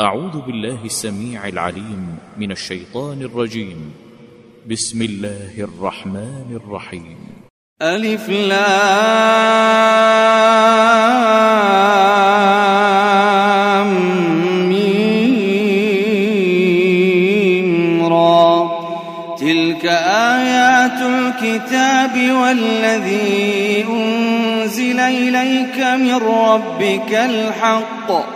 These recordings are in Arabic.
أعوذ بالله السميع العليم من الشيطان الرجيم. بسم الله الرحمن الرحيم. ألف لام. ميم را. تلك آيات الكتاب والذي أنزل إليك من ربك الحق.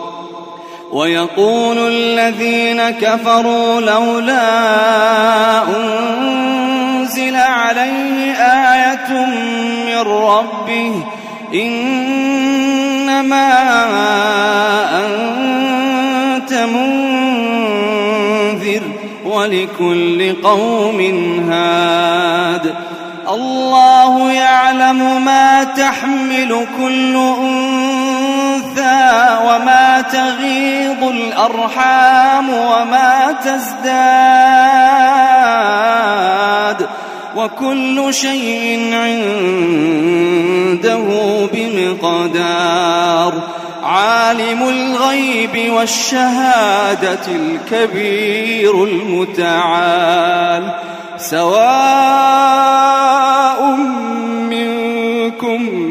ويقول الذين كفروا لولا أنزل عليه آية من ربه إنما أنت منذر ولكل قوم هاد الله يعلم ما تحمل كل أنثى وما تغيض الأرحام وما تزداد وكل شيء عنده بمقدار عالم الغيب والشهادة الكبير المتعال سواء منكم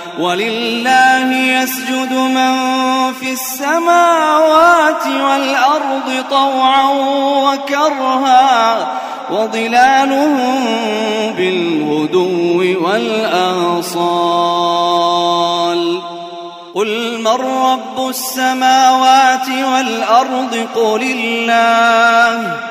ولله يسجد من في السماوات والأرض طوعا وكرها وظلالهم بالغدو والآصال قل من رب السماوات والأرض قل الله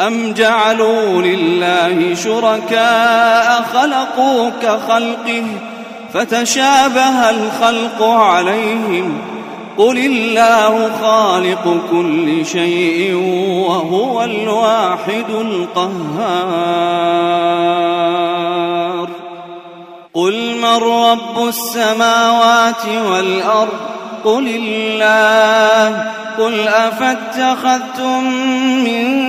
أم جعلوا لله شركاء خلقوا كخلقه فتشابه الخلق عليهم قل الله خالق كل شيء وهو الواحد القهار قل من رب السماوات والأرض قل الله قل أفاتخذتم من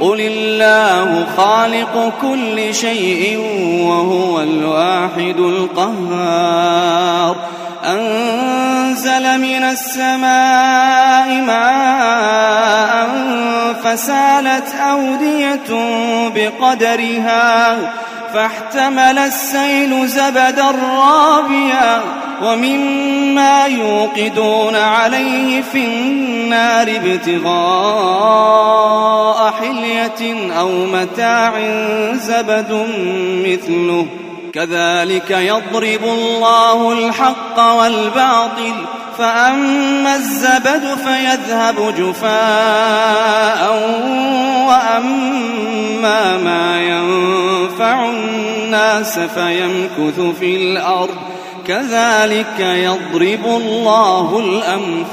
قل الله خالق كل شيء وهو الواحد القهار. أنزل من السماء ماء فسالت أودية بقدرها. فاحتمل السيل زبدا رابيا ومما يوقدون عليه في النار ابتغاء حلية أو متاع زبد مثله. كذلك يضرب الله الحق والباطل فأما الزبد فيذهب جفاء وأما ما ينفع الناس فيمكث في الأرض كذلك يضرب الله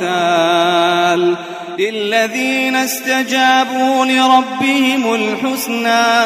الأمثال للذين استجابوا لربهم الحسنى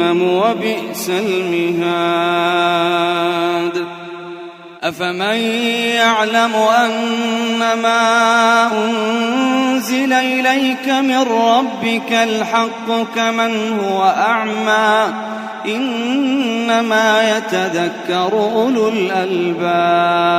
وبئس المهاد. أفمن يعلم أنما أنزل إليك من ربك الحق كمن هو أعمى إنما يتذكر أولو الألباب.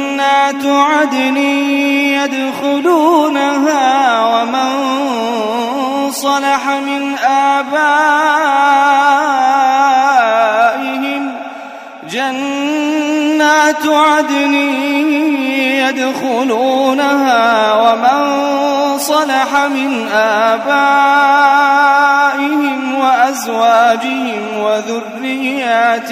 جنات عدن يدخلونها ومن صلح من آبائهم جنات عدن يدخلونها ومن صلح من آبائهم وأزواجهم وذرياتهم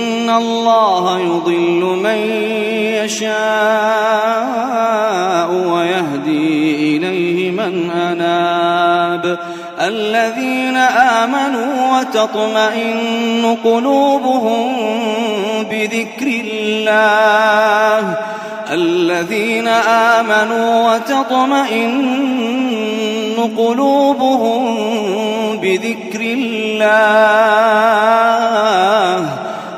الله يضل من يشاء ويهدي إليه من أناب الذين آمنوا وتطمئن قلوبهم بذكر الله الذين آمنوا وتطمئن قلوبهم بذكر الله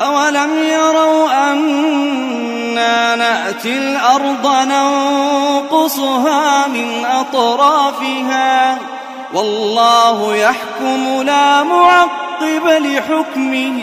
أولم يروا أنا نأتي الأرض ننقصها من أطرافها؟ والله يحكم لا معقب لحكمه.